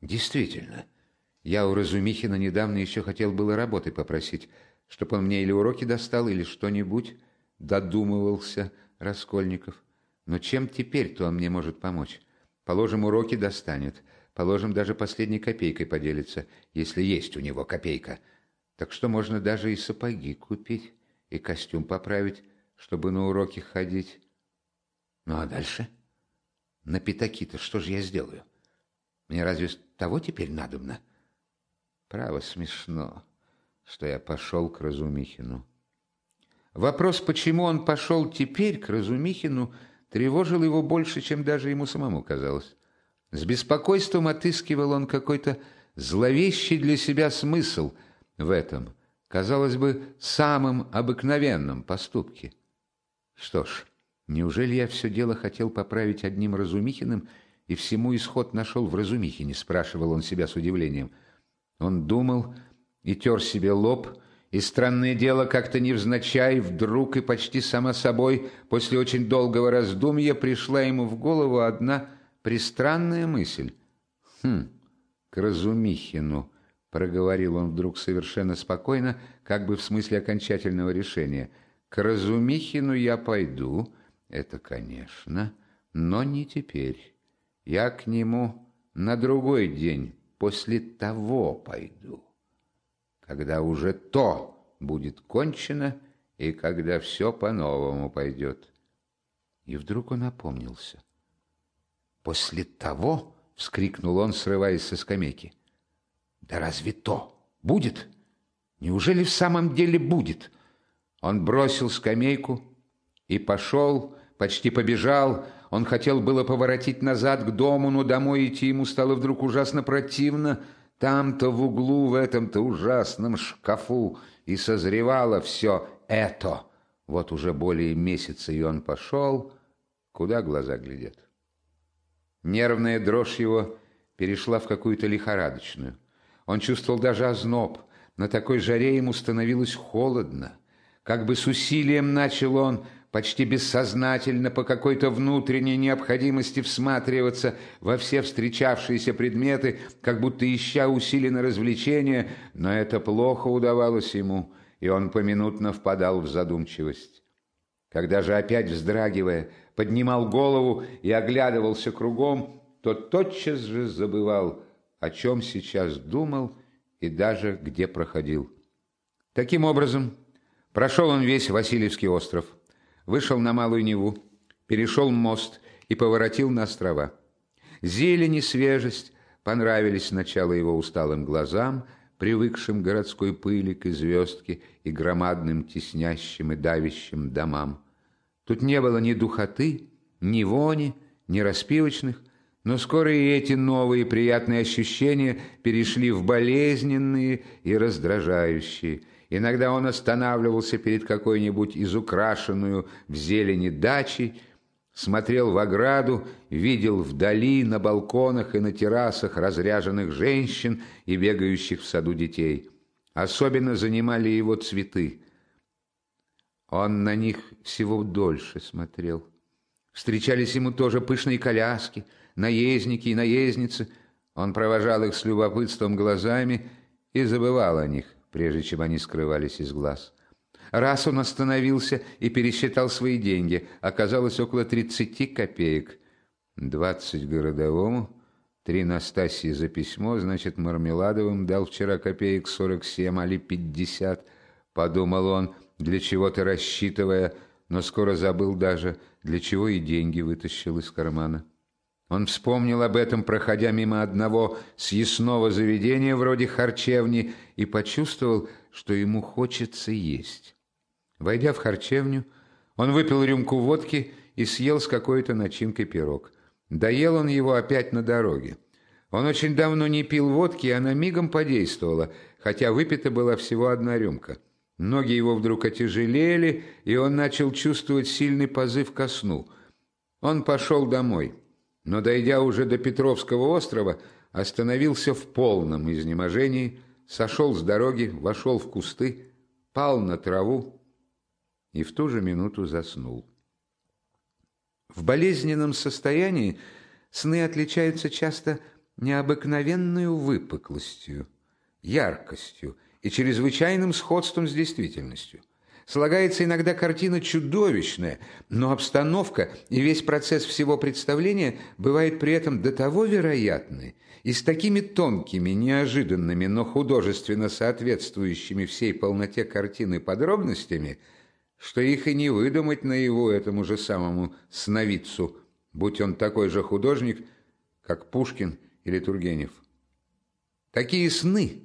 Действительно, я у Разумихина недавно еще хотел было работы попросить, чтоб он мне или уроки достал, или что-нибудь, додумывался Раскольников. Но чем теперь-то он мне может помочь? Положим, уроки достанет, положим, даже последней копейкой поделится, если есть у него копейка. Так что можно даже и сапоги купить, и костюм поправить, чтобы на уроки ходить. Ну а дальше? На пятаки-то что же я сделаю? Мне разве того теперь надобно? Право смешно, что я пошел к Разумихину. Вопрос, почему он пошел теперь к Разумихину, тревожил его больше, чем даже ему самому казалось. С беспокойством отыскивал он какой-то зловещий для себя смысл в этом, казалось бы, самым обыкновенном поступке. Что ж, неужели я все дело хотел поправить одним Разумихиным и всему исход нашел в Разумихине, спрашивал он себя с удивлением. Он думал и тер себе лоб, и странное дело, как-то невзначай, вдруг и почти само собой, после очень долгого раздумья, пришла ему в голову одна пристранная мысль. «Хм, к Разумихину», — проговорил он вдруг совершенно спокойно, как бы в смысле окончательного решения. «К Разумихину я пойду, это, конечно, но не теперь. Я к нему на другой день после того пойду» когда уже то будет кончено и когда все по-новому пойдет. И вдруг он опомнился. «После того?» — вскрикнул он, срываясь со скамейки. «Да разве то будет? Неужели в самом деле будет?» Он бросил скамейку и пошел, почти побежал. Он хотел было поворотить назад к дому, но домой идти ему стало вдруг ужасно противно — там-то в углу, в этом-то ужасном шкафу и созревало все это. Вот уже более месяца и он пошел, куда глаза глядят. Нервная дрожь его перешла в какую-то лихорадочную. Он чувствовал даже озноб. На такой жаре ему становилось холодно. Как бы с усилием начал он почти бессознательно по какой-то внутренней необходимости всматриваться во все встречавшиеся предметы, как будто ища усиленно развлечения, но это плохо удавалось ему, и он поминутно впадал в задумчивость. Когда же опять вздрагивая, поднимал голову и оглядывался кругом, то тотчас же забывал, о чем сейчас думал и даже где проходил. Таким образом, прошел он весь Васильевский остров – вышел на Малую Неву, перешел мост и поворотил на острова. Зелень и свежесть понравились сначала его усталым глазам, привыкшим к городской пыли, к звездке и громадным теснящим и давящим домам. Тут не было ни духоты, ни вони, ни распивочных, но скоро и эти новые приятные ощущения перешли в болезненные и раздражающие – Иногда он останавливался перед какой-нибудь изукрашенную в зелени дачей, смотрел в ограду, видел вдали на балконах и на террасах разряженных женщин и бегающих в саду детей. Особенно занимали его цветы. Он на них всего дольше смотрел. Встречались ему тоже пышные коляски, наездники и наездницы. Он провожал их с любопытством глазами и забывал о них прежде чем они скрывались из глаз. Раз он остановился и пересчитал свои деньги, оказалось около тридцати копеек. Двадцать городовому, три Настасьи за письмо, значит, Мармеладовым дал вчера копеек сорок семь, али пятьдесят, подумал он, для чего-то рассчитывая, но скоро забыл даже, для чего и деньги вытащил из кармана. Он вспомнил об этом, проходя мимо одного съестного заведения вроде харчевни, и почувствовал, что ему хочется есть. Войдя в харчевню, он выпил рюмку водки и съел с какой-то начинкой пирог. Доел он его опять на дороге. Он очень давно не пил водки, и она мигом подействовала, хотя выпита была всего одна рюмка. Ноги его вдруг отяжелели, и он начал чувствовать сильный позыв ко сну. Он пошел домой но, дойдя уже до Петровского острова, остановился в полном изнеможении, сошел с дороги, вошел в кусты, пал на траву и в ту же минуту заснул. В болезненном состоянии сны отличаются часто необыкновенную выпуклостью, яркостью и чрезвычайным сходством с действительностью. Слагается иногда картина чудовищная, но обстановка и весь процесс всего представления бывает при этом до того вероятны и с такими тонкими, неожиданными, но художественно соответствующими всей полноте картины подробностями, что их и не выдумать на его этому же самому сновидцу, будь он такой же художник, как Пушкин или Тургенев. Такие сны,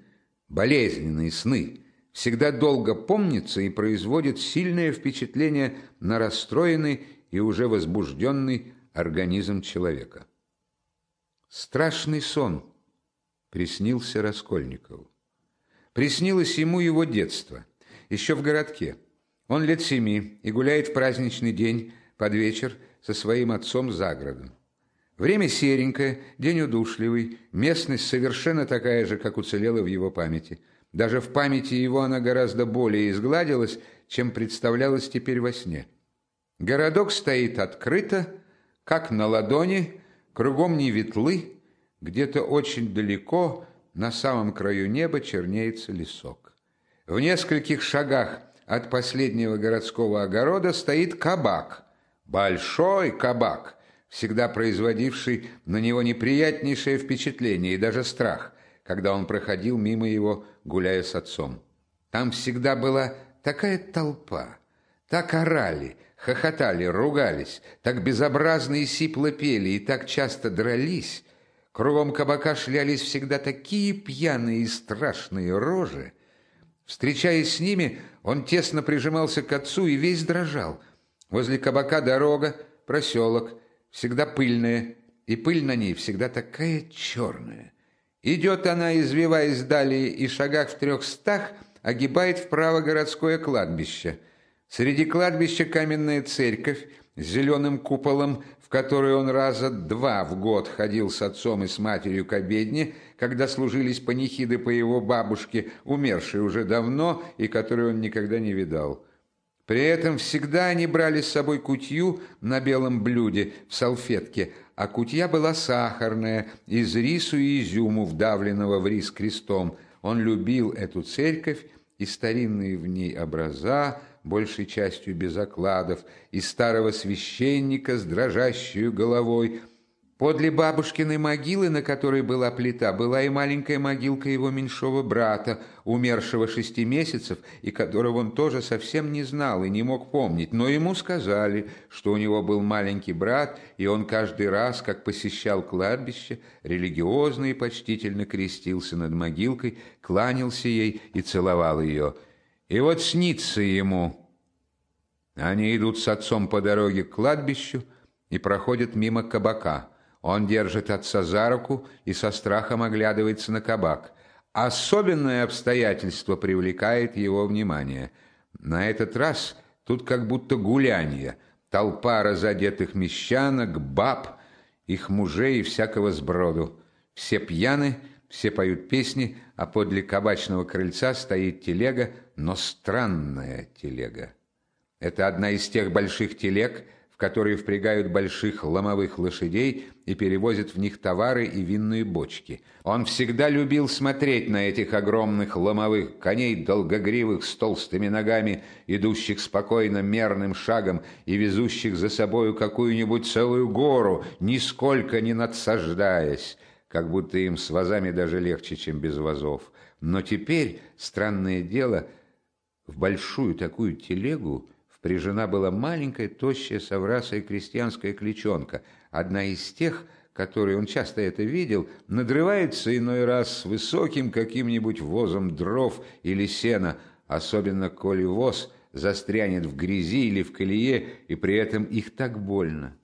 болезненные сны – всегда долго помнится и производит сильное впечатление на расстроенный и уже возбужденный организм человека. Страшный сон приснился Раскольникову. Приснилось ему его детство, еще в городке. Он лет семи и гуляет в праздничный день под вечер со своим отцом за городом. Время серенькое, день удушливый, местность совершенно такая же, как уцелела в его памяти – даже в памяти его она гораздо более изгладилась, чем представлялась теперь во сне. Городок стоит открыто, как на ладони, кругом не ветлы, где-то очень далеко, на самом краю неба чернеется лесок. В нескольких шагах от последнего городского огорода стоит кабак, большой кабак, всегда производивший на него неприятнейшее впечатление и даже страх когда он проходил мимо его, гуляя с отцом. Там всегда была такая толпа, так орали, хохотали, ругались, так безобразно и сипло пели и так часто дрались. Кругом кабака шлялись всегда такие пьяные и страшные рожи. Встречаясь с ними, он тесно прижимался к отцу и весь дрожал. Возле кабака дорога, проселок, всегда пыльная, и пыль на ней всегда такая черная. Идет она, извиваясь далее, и шагах в трехстах огибает вправо городское кладбище. Среди кладбища каменная церковь с зеленым куполом, в которую он раза два в год ходил с отцом и с матерью к обедне, когда служились панихиды по его бабушке, умершей уже давно и которую он никогда не видал. При этом всегда они брали с собой кутью на белом блюде в салфетке – а кутья была сахарная, из рису и изюму, вдавленного в рис крестом. Он любил эту церковь и старинные в ней образа, большей частью без окладов, и старого священника с дрожащей головой – Подле бабушкиной могилы, на которой была плита, была и маленькая могилка его меньшого брата, умершего шести месяцев, и которого он тоже совсем не знал и не мог помнить. Но ему сказали, что у него был маленький брат, и он каждый раз, как посещал кладбище, религиозно и почтительно крестился над могилкой, кланялся ей и целовал ее. И вот снится ему. Они идут с отцом по дороге к кладбищу и проходят мимо кабака – он держит отца за руку и со страхом оглядывается на кабак. Особенное обстоятельство привлекает его внимание. На этот раз тут как будто гулянье. Толпа разодетых мещанок, баб, их мужей и всякого сброду. Все пьяны, все поют песни, а подле кабачного крыльца стоит телега, но странная телега. Это одна из тех больших телег, в которые впрягают больших ломовых лошадей и перевозят в них товары и винные бочки. Он всегда любил смотреть на этих огромных ломовых коней, долгогривых, с толстыми ногами, идущих спокойно мерным шагом и везущих за собою какую-нибудь целую гору, нисколько не надсаждаясь, как будто им с вазами даже легче, чем без вазов. Но теперь, странное дело, в большую такую телегу Прижена была маленькая, тощая, соврасая крестьянская кличонка, одна из тех, которые он часто это видел, надрывается иной раз высоким каким-нибудь возом дров или сена, особенно коли воз застрянет в грязи или в колее, и при этом их так больно.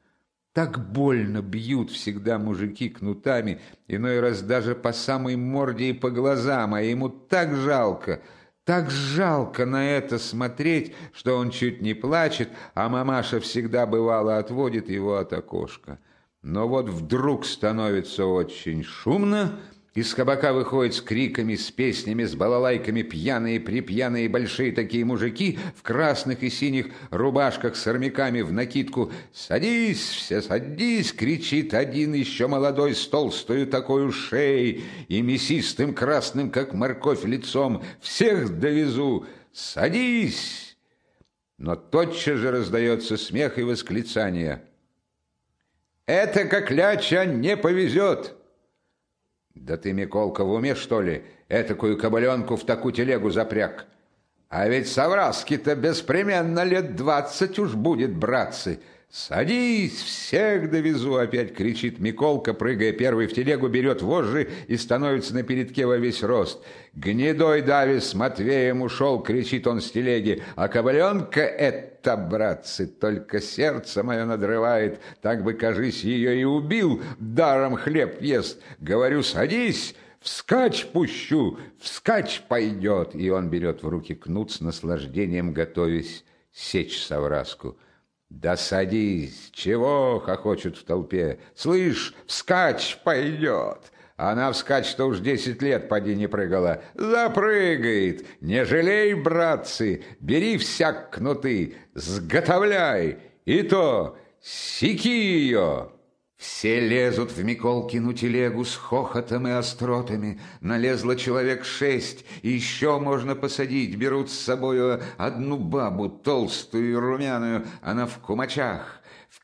Так больно бьют всегда мужики кнутами, иной раз даже по самой морде и по глазам, а ему так жалко — так жалко на это смотреть, что он чуть не плачет, а мамаша всегда бывало отводит его от окошка. Но вот вдруг становится очень шумно, Из кабака выходят с криками, с песнями, с балалайками пьяные-припьяные большие такие мужики в красных и синих рубашках с армяками в накидку. «Садись, все садись!» — кричит один еще молодой с толстою такой шеей и мясистым красным, как морковь, лицом. «Всех довезу! Садись!» Но тотчас же раздается смех и восклицание. «Это как не повезет!» Да ты, Миколка, в уме, что ли, этакую кабаленку в такую телегу запряг? А ведь Савраски-то беспременно лет двадцать уж будет, братцы. «Садись, всех довезу!» — опять кричит Миколка, прыгая первый в телегу, берет вожжи и становится на передке во весь рост. «Гнедой Давис Матвеем ушел!» — кричит он с телеги. «А кабаленка это, братцы, только сердце мое надрывает. Так бы, кажись, ее и убил, даром хлеб ест. Говорю, садись!» «Вскачь пущу! Вскачь пойдет!» И он берет в руки кнут с наслаждением, готовясь сечь совраску. «Да садись! Чего?» — хохочут в толпе. «Слышь, вскачь пойдет!» Она вскачь-то уж десять лет поди не прыгала. Запрыгает! Не жалей, братцы! Бери всяк кнуты, сготовляй! И то, сики ее!» Все лезут в Миколкину телегу с хохотом и остротами. Налезло человек шесть, еще можно посадить. Берут с собою одну бабу, толстую и румяную, она в кумачах,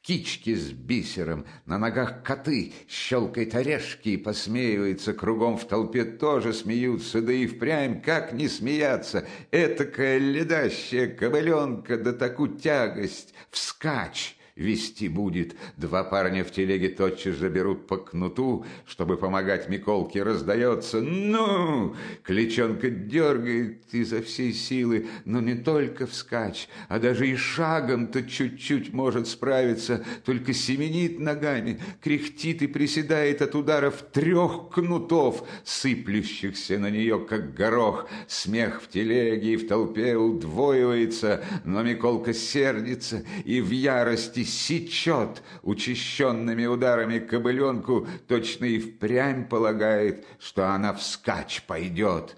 в кичке с бисером, на ногах коты, щелкает орешки и посмеивается. Кругом в толпе тоже смеются, да и впрямь как не смеяться. Этакая ледащая кобыленка, да такую тягость, вскачь вести будет. Два парня в телеге тотчас же берут по кнуту, чтобы помогать Миколке. Раздается «Ну!» Кличонка дергает изо всей силы, но не только вскачь, а даже и шагом-то чуть-чуть может справиться, только семенит ногами, кряхтит и приседает от ударов трех кнутов, сыплющихся на нее, как горох. Смех в телеге и в толпе удвоивается, но Миколка сердится и в ярости сечет учащенными ударами кобыленку, точно и впрямь полагает, что она вскачь пойдет.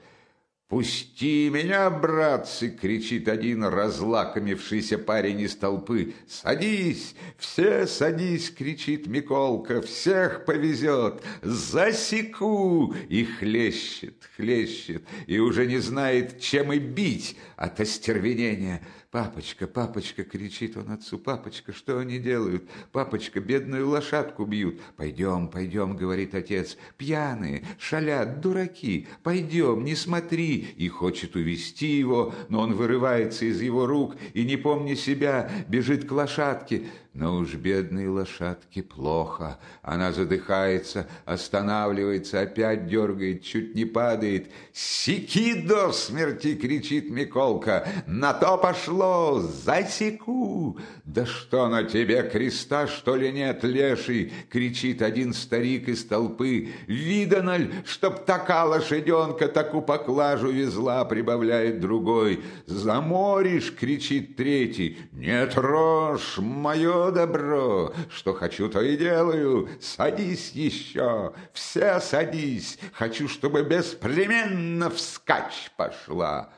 «Пусти меня, братцы!» — кричит один разлакомившийся парень из толпы. «Садись! Все садись!» — кричит Миколка. «Всех повезет! Засеку!» И хлещет, хлещет, и уже не знает, чем и бить от остервенения. «Папочка, папочка!» — кричит он отцу. «Папочка, что они делают? Папочка, бедную лошадку бьют!» «Пойдем, пойдем!» — говорит отец. «Пьяные, шалят, дураки! Пойдем, не смотри!» И хочет увести его, но он вырывается из его рук и, не помня себя, бежит к лошадке. Но уж бедной лошадке плохо. Она задыхается, останавливается, опять дергает, чуть не падает. «Секи до смерти!» — кричит Миколка. «На то пошло! Засеку!» «Да что на тебе, креста, что ли нет, леший?» — кричит один старик из толпы. «Видано ль, чтоб така лошаденка таку поклажу везла?» — прибавляет другой. «Заморишь!» — кричит третий. «Не трожь, мое добро, что хочу, то и делаю. Садись еще, все садись, хочу, чтобы беспременно вскачь пошла.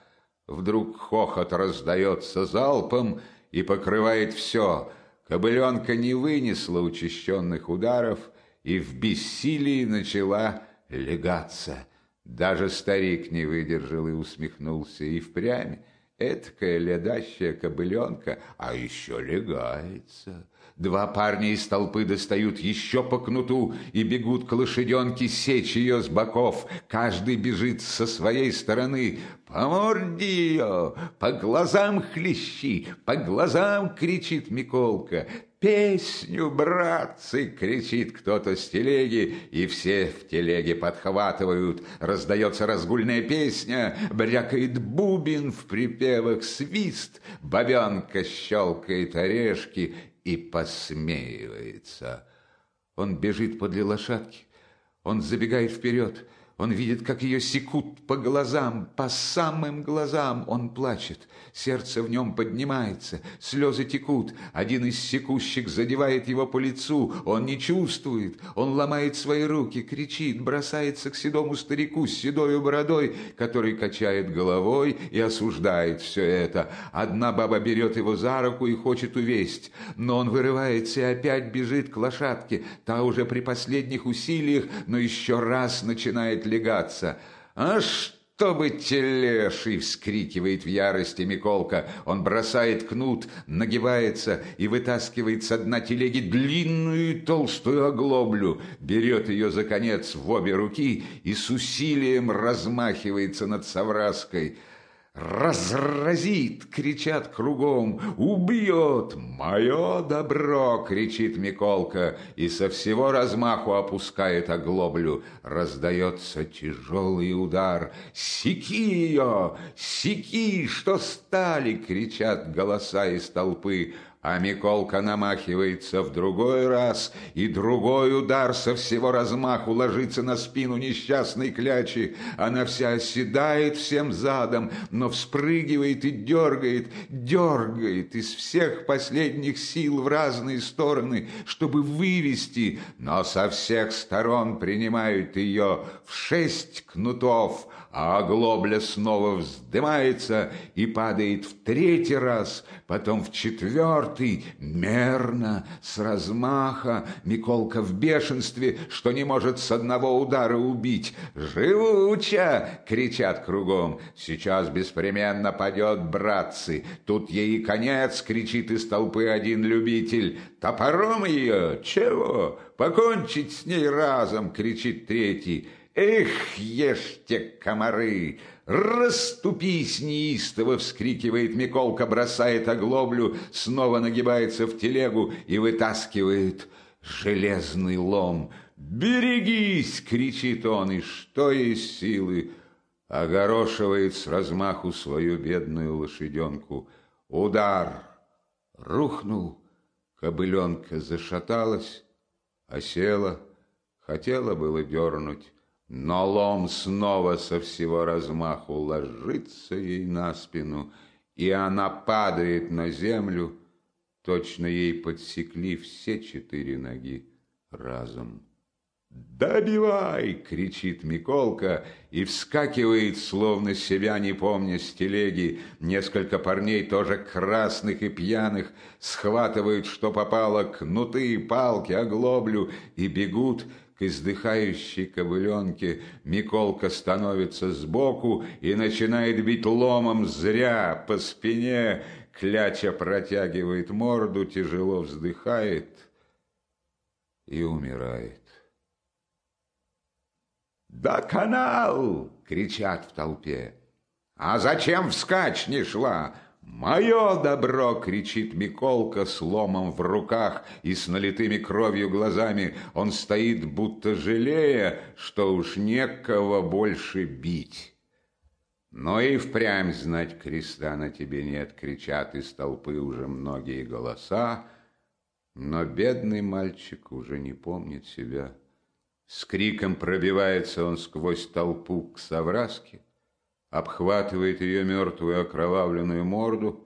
Вдруг хохот раздается залпом и покрывает все. Кобыленка не вынесла учащенных ударов и в бессилии начала легаться. Даже старик не выдержал и усмехнулся, и впрямь Эткая ледащая кобыленка, а еще легается. Два парня из толпы достают еще по кнуту и бегут к лошаденке сечь ее с боков. Каждый бежит со своей стороны. «По морде ее! По глазам хлещи! По глазам!» — кричит Миколка. «Песню, братцы!» — кричит кто-то с телеги, и все в телеге подхватывают. Раздается разгульная песня, брякает бубен в припевах свист, бабенка щелкает орешки и посмеивается. Он бежит подле лошадки, он забегает вперед, Он видит, как ее секут по глазам, по самым глазам. Он плачет, сердце в нем поднимается, слезы текут. Один из секущих задевает его по лицу. Он не чувствует, он ломает свои руки, кричит, бросается к седому старику с седою бородой, который качает головой и осуждает все это. Одна баба берет его за руку и хочет увесть, но он вырывается и опять бежит к лошадке. Та уже при последних усилиях, но еще раз начинает легаться. «А чтобы телеший!» — вскрикивает в ярости Миколка. Он бросает кнут, нагибается и вытаскивает с дна телеги длинную толстую оглоблю, берет ее за конец в обе руки и с усилием размахивается над Савраской — «Разразит!» — кричат кругом. «Убьет! Мое добро!» — кричит Миколка и со всего размаху опускает оглоблю. Раздается тяжелый удар. «Секи ее! Секи! Что стали?» — кричат голоса из толпы. А Миколка намахивается в другой раз, и другой удар со всего размаху ложится на спину несчастной клячи. Она вся оседает всем задом, но вспрыгивает и дергает, дергает из всех последних сил в разные стороны, чтобы вывести, но со всех сторон принимают ее в шесть кнутов, а оглобля снова вздымается и падает в третий раз, потом в четвертый, мерно, с размаха. Миколка в бешенстве, что не может с одного удара убить. «Живуча!» — кричат кругом. «Сейчас беспременно падет, братцы! Тут ей конец!» — кричит из толпы один любитель. «Топором ее? Чего? Покончить с ней разом!» — кричит третий. «Эх, ешьте, комары! Раступись, неистово!» — вскрикивает Миколка, бросает оглоблю, снова нагибается в телегу и вытаскивает железный лом. «Берегись!» — кричит он, и что есть силы, огорошивает с размаху свою бедную лошаденку. Удар! Рухнул, кобыленка зашаталась, осела, хотела было дернуть, но лом снова со всего размаху ложится ей на спину, и она падает на землю, точно ей подсекли все четыре ноги разом. «Добивай!» — кричит Миколка и вскакивает, словно себя не помня с телеги. Несколько парней, тоже красных и пьяных, схватывают, что попало, кнуты, палки, оглоблю и бегут к издыхающей кобыленке Миколка становится сбоку и начинает бить ломом зря по спине. Кляча протягивает морду, тяжело вздыхает и умирает. «Да канал!» — кричат в толпе. «А зачем вскачь не шла? «Мое добро!» — кричит Миколка с ломом в руках и с налитыми кровью глазами. Он стоит, будто жалея, что уж некого больше бить. Но и впрямь знать креста на тебе нет, кричат из толпы уже многие голоса, но бедный мальчик уже не помнит себя. С криком пробивается он сквозь толпу к Савраске, обхватывает ее мертвую окровавленную морду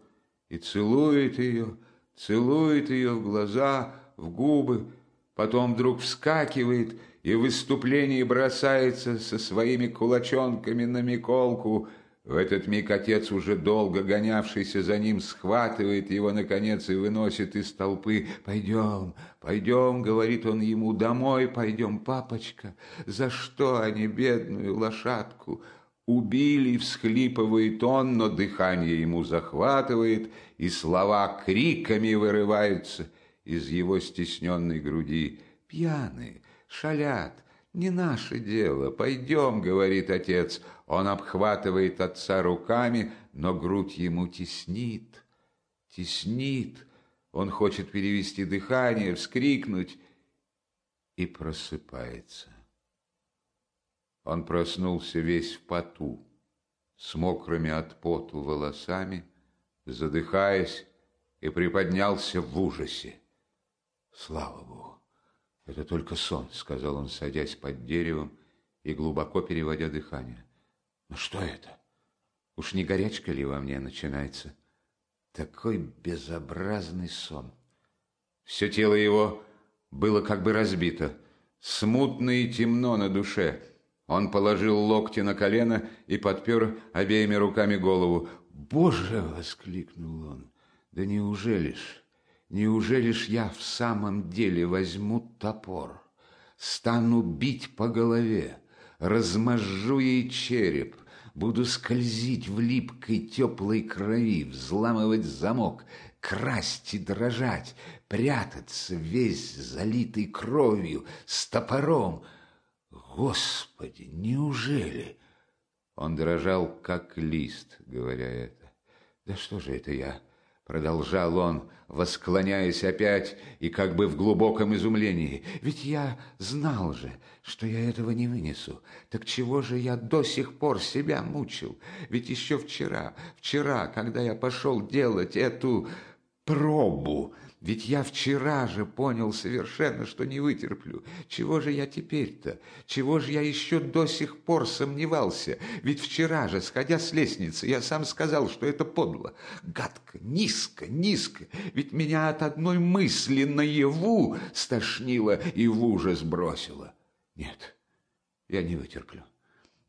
и целует ее, целует ее в глаза, в губы, потом вдруг вскакивает и в выступлении бросается со своими кулачонками на Миколку. В этот миг отец, уже долго гонявшийся за ним, схватывает его, наконец, и выносит из толпы. «Пойдем, пойдем», — говорит он ему, — «домой пойдем, папочка. За что они бедную лошадку?» Убили, всхлипывает он, но дыхание ему захватывает, и слова криками вырываются из его стесненной груди. Пьяные, шалят, не наше дело, пойдем, говорит отец. Он обхватывает отца руками, но грудь ему теснит, теснит. Он хочет перевести дыхание, вскрикнуть и просыпается. Он проснулся весь в поту, с мокрыми от поту волосами, задыхаясь, и приподнялся в ужасе. «Слава Богу! Это только сон», — сказал он, садясь под деревом и глубоко переводя дыхание. Ну что это? Уж не горячка ли во мне начинается? Такой безобразный сон. Все тело его было как бы разбито, смутно и темно на душе. Он положил локти на колено и подпер обеими руками голову. «Боже!» — воскликнул он. «Да неужели ж, неужели ж я в самом деле возьму топор, стану бить по голове, размажу ей череп, буду скользить в липкой теплой крови, взламывать замок, красть и дрожать, прятаться весь залитый кровью, с топором. Господи, неужели? Он дрожал, как лист, говоря это. Да что же это я? Продолжал он, восклоняясь опять и как бы в глубоком изумлении. Ведь я знал же, что я этого не вынесу. Так чего же я до сих пор себя мучил? Ведь еще вчера, вчера, когда я пошел делать эту пробу. Ведь я вчера же понял совершенно, что не вытерплю. Чего же я теперь-то? Чего же я еще до сих пор сомневался? Ведь вчера же, сходя с лестницы, я сам сказал, что это подло. Гадко, низко, низко. Ведь меня от одной мысли наяву стошнило и в ужас бросило. Нет, я не вытерплю,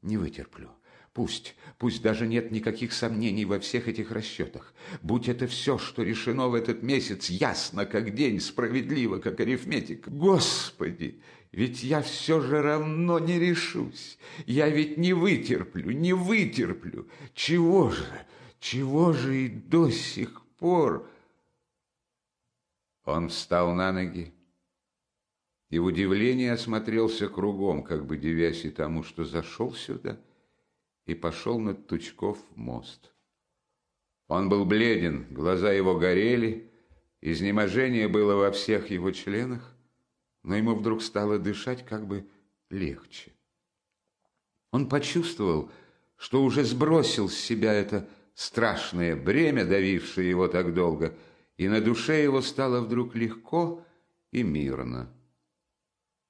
не вытерплю. Пусть, пусть даже нет никаких сомнений во всех этих расчетах. Будь это все, что решено в этот месяц, ясно, как день, справедливо, как арифметика. Господи, ведь я все же равно не решусь. Я ведь не вытерплю, не вытерплю. Чего же, чего же и до сих пор... Он встал на ноги и в удивлении осмотрелся кругом, как бы девясь и тому, что зашел сюда — и пошел на Тучков мост. Он был бледен, глаза его горели, изнеможение было во всех его членах, но ему вдруг стало дышать как бы легче. Он почувствовал, что уже сбросил с себя это страшное бремя, давившее его так долго, и на душе его стало вдруг легко и мирно.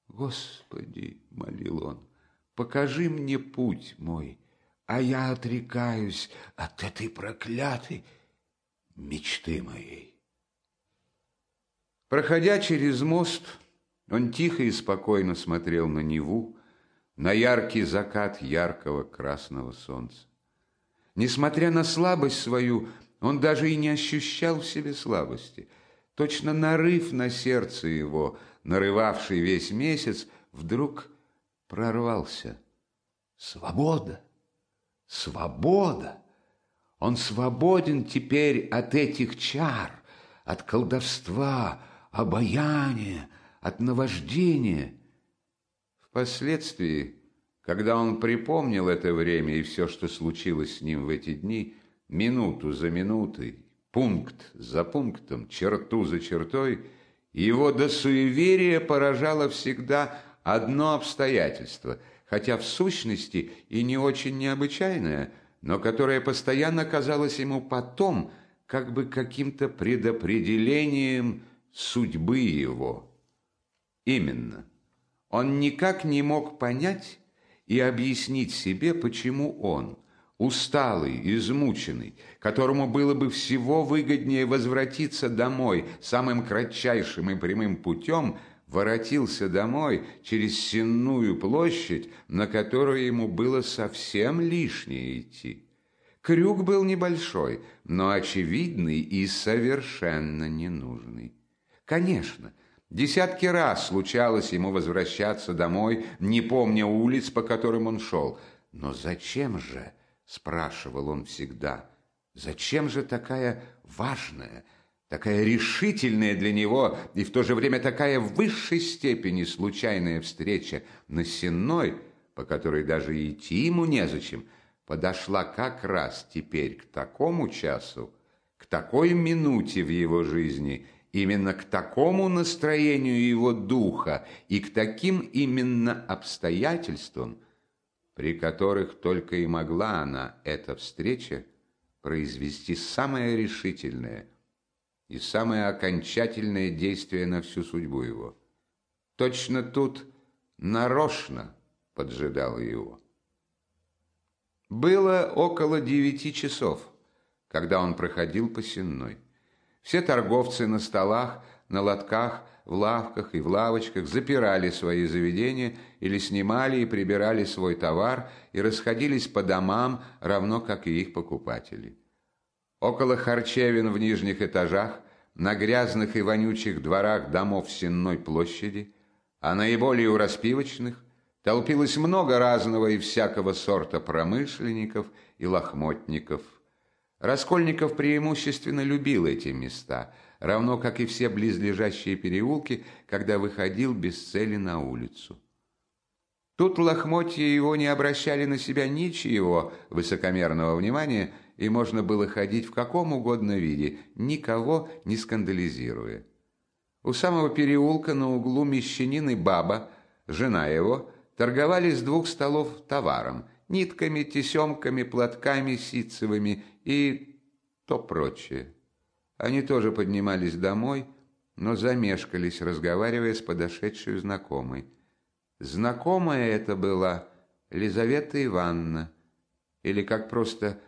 «Господи!» — молил он, — «покажи мне путь мой» а я отрекаюсь от этой проклятой мечты моей. Проходя через мост, он тихо и спокойно смотрел на Неву, на яркий закат яркого красного солнца. Несмотря на слабость свою, он даже и не ощущал в себе слабости. Точно нарыв на сердце его, нарывавший весь месяц, вдруг прорвался. Свобода! Свобода! Он свободен теперь от этих чар, от колдовства, обаяния, от наваждения. Впоследствии, когда он припомнил это время и все, что случилось с ним в эти дни, минуту за минутой, пункт за пунктом, черту за чертой, его до суеверия поражало всегда одно обстоятельство – хотя в сущности и не очень необычайное, но которое постоянно казалось ему потом как бы каким-то предопределением судьбы его. Именно. Он никак не мог понять и объяснить себе, почему он, усталый, измученный, которому было бы всего выгоднее возвратиться домой самым кратчайшим и прямым путем – воротился домой через Сенную площадь, на которую ему было совсем лишнее идти. Крюк был небольшой, но очевидный и совершенно ненужный. Конечно, десятки раз случалось ему возвращаться домой, не помня улиц, по которым он шел. Но зачем же, спрашивал он всегда, зачем же такая важная, Такая решительная для него и в то же время такая в высшей степени случайная встреча на Сенной, по которой даже идти ему незачем, подошла как раз теперь к такому часу, к такой минуте в его жизни, именно к такому настроению его духа и к таким именно обстоятельствам, при которых только и могла она, эта встреча, произвести самое решительное – и самое окончательное действие на всю судьбу его. Точно тут нарочно, поджидала его. Было около девяти часов, когда он проходил по Сенной. Все торговцы на столах, на лотках, в лавках и в лавочках запирали свои заведения или снимали и прибирали свой товар и расходились по домам, равно как и их покупатели. Около харчевин в нижних этажах, на грязных и вонючих дворах домов Сенной площади, а наиболее у распивочных, толпилось много разного и всякого сорта промышленников и лохмотников. Раскольников преимущественно любил эти места, равно как и все близлежащие переулки, когда выходил без цели на улицу. Тут лохмотья его не обращали на себя ничего высокомерного внимания, и можно было ходить в каком угодно виде, никого не скандализируя. У самого переулка на углу мещанин и баба, жена его, торговали с двух столов товаром – нитками, тесемками, платками ситцевыми и то прочее. Они тоже поднимались домой, но замешкались, разговаривая с подошедшей знакомой. Знакомая это была Лизавета Ивановна, или как просто,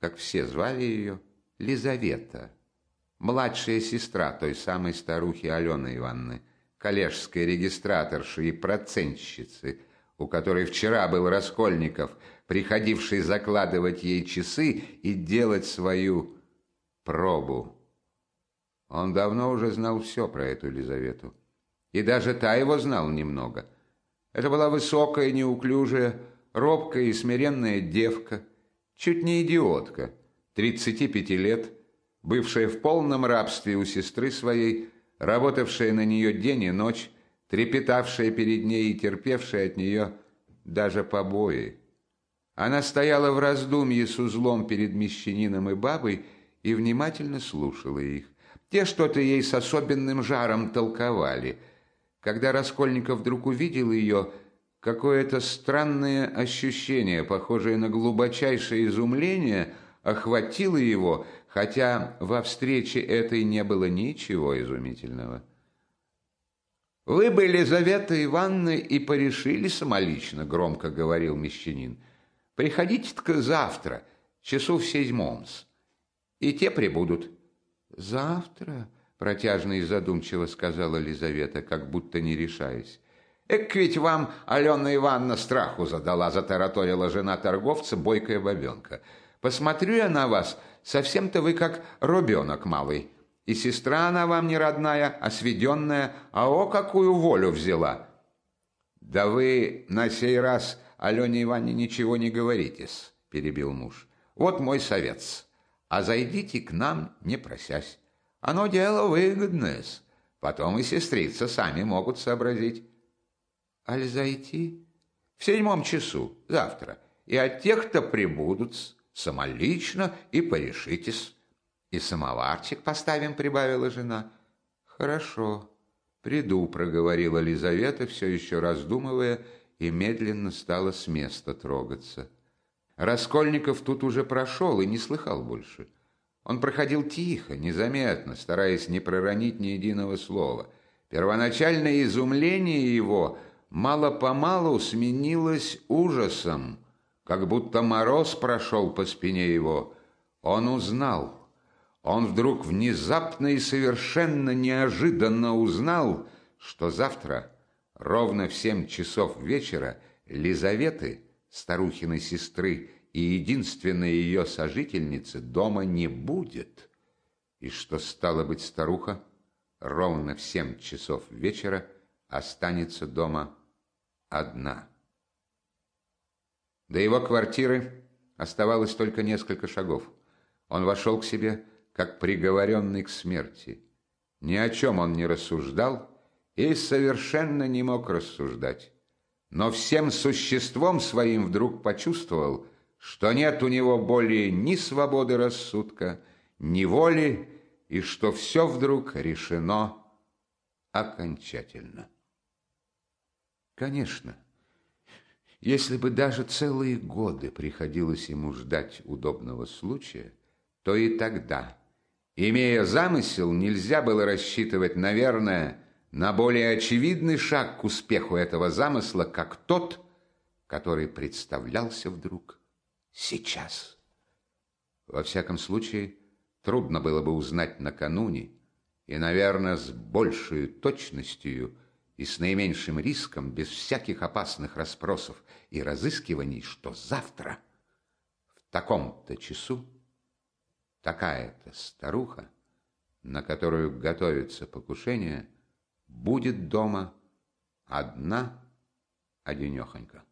как все звали ее, Лизавета, младшая сестра той самой старухи Алены Ивановны, коллежской регистраторши и процентщицы – у которой вчера был Раскольников, приходивший закладывать ей часы и делать свою пробу. Он давно уже знал все про эту Елизавету. И даже та его знал немного. Это была высокая, неуклюжая, робкая и смиренная девка, чуть не идиотка, 35 лет, бывшая в полном рабстве у сестры своей, работавшая на нее день и ночь, трепетавшая перед ней и терпевшая от нее даже побои. Она стояла в раздумье с узлом перед мещанином и бабой и внимательно слушала их. Те что-то ей с особенным жаром толковали. Когда Раскольников вдруг увидел ее, какое-то странное ощущение, похожее на глубочайшее изумление, охватило его, хотя во встрече этой не было ничего изумительного. «Вы бы, Елизавета Ивановна, и порешили самолично», — громко говорил мещанин. «Приходите-ка завтра, часу в седьмом-с, и те прибудут». «Завтра?» — протяжно и задумчиво сказала Лизавета, как будто не решаясь. «Эк ведь вам Алена Ивановна страху задала», — затараторила жена торговца, бойкая бабенка. «Посмотрю я на вас, совсем-то вы как ребенок малый». И сестра она вам не родная, а сведенная, а о, какую волю взяла!» «Да вы на сей раз Алене Ивановне ничего не говоритесь», — перебил муж. «Вот мой совет. А зайдите к нам, не просясь. Оно дело выгодное. Потом и сестрица сами могут сообразить». «Аль зайти?» «В седьмом часу, завтра. И от тех, кто прибудут, самолично и порешитесь». «И самоварчик поставим», — прибавила жена. «Хорошо, приду», — проговорила Лизавета, все еще раздумывая, и медленно стала с места трогаться. Раскольников тут уже прошел и не слыхал больше. Он проходил тихо, незаметно, стараясь не проронить ни единого слова. Первоначальное изумление его мало-помалу сменилось ужасом, как будто мороз прошел по спине его. Он узнал — он вдруг внезапно и совершенно неожиданно узнал, что завтра, ровно в семь часов вечера, Лизаветы, старухиной сестры и единственной ее сожительницы, дома не будет, и что, стало быть, старуха ровно в семь часов вечера останется дома одна. До его квартиры оставалось только несколько шагов. Он вошел к себе, как приговоренный к смерти. Ни о чем он не рассуждал и совершенно не мог рассуждать. Но всем существом своим вдруг почувствовал, что нет у него более ни свободы рассудка, ни воли, и что все вдруг решено окончательно. Конечно, если бы даже целые годы приходилось ему ждать удобного случая, то и тогда Имея замысел, нельзя было рассчитывать, наверное, на более очевидный шаг к успеху этого замысла, как тот, который представлялся вдруг сейчас. Во всяком случае, трудно было бы узнать накануне, и, наверное, с большей точностью и с наименьшим риском, без всяких опасных расспросов и разыскиваний, что завтра в таком-то часу такая-то старуха, на которую готовится покушение, будет дома одна одинехонька.